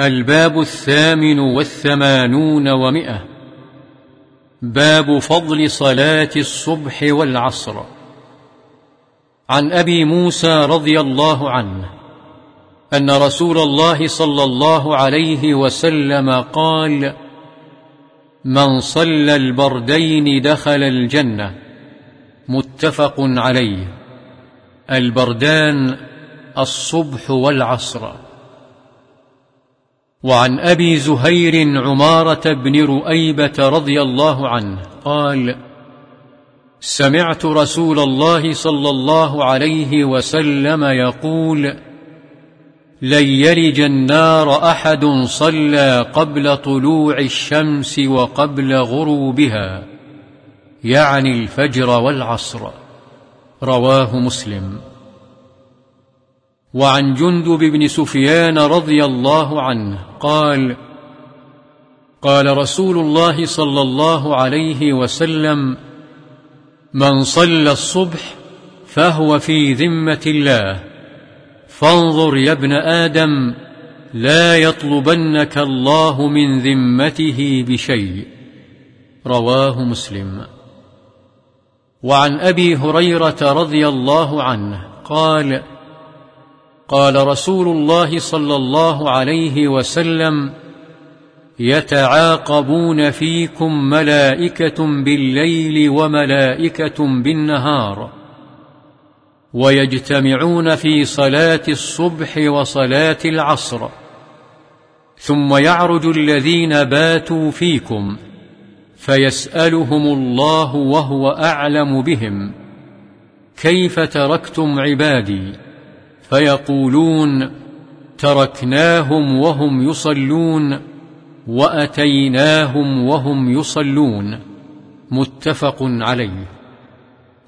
الباب الثامن والثمانون ومئة. باب فضل صلاة الصبح والعصر. عن أبي موسى رضي الله عنه أن رسول الله صلى الله عليه وسلم قال من صلى البردين دخل الجنة. متفق عليه. البردان الصبح والعصر. وعن أبي زهير عمارة بن رؤيبة رضي الله عنه قال سمعت رسول الله صلى الله عليه وسلم يقول لن يلج النار أحد صلى قبل طلوع الشمس وقبل غروبها يعني الفجر والعصر رواه مسلم. وعن جندب بن سفيان رضي الله عنه قال قال رسول الله صلى الله عليه وسلم من صلى الصبح فهو في ذمة الله فانظر يا ابن آدم لا يطلبنك الله من ذمته بشيء. رواه مسلم. وعن أبي هريرة رضي الله عنه قال قال رسول الله صلى الله عليه وسلم يتعاقبون فيكم ملائكة بالليل وملائكة بالنهار ويجتمعون في صلاة الصبح وصلاة العصر ثم يعرج الذين باتوا فيكم فيسألهم الله وهو أعلم بهم كيف تركتم عبادي؟ فيقولون تركناهم وهم يصلون وأتيناهم وهم يصلون متفق عليه.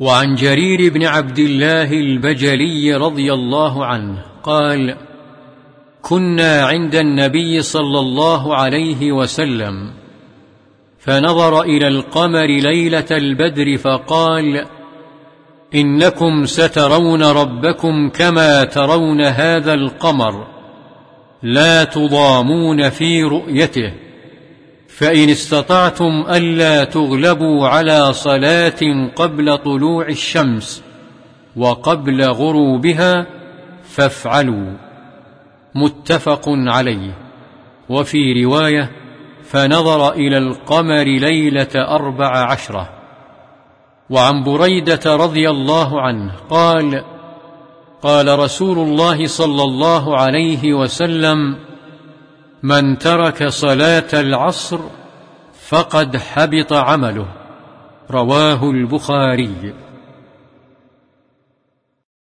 وعن جرير بن عبد الله البجلي رضي الله عنه قال كنا عند النبي صلى الله عليه وسلم فنظر إلى القمر ليلة البدر فقال إنكم سترون ربكم كما ترون هذا القمر لا تضامون في رؤيته فإن استطعتم ألا تغلبوا على صلاة قبل طلوع الشمس وقبل غروبها فافعلوا. متفق عليه. وفي رواية فنظر إلى القمر ليلة أربع عشرة. وعن بريدة رضي الله عنه قال قال رسول الله صلى الله عليه وسلم من ترك صلاة العصر فقد حبط عمله رواه البخاري.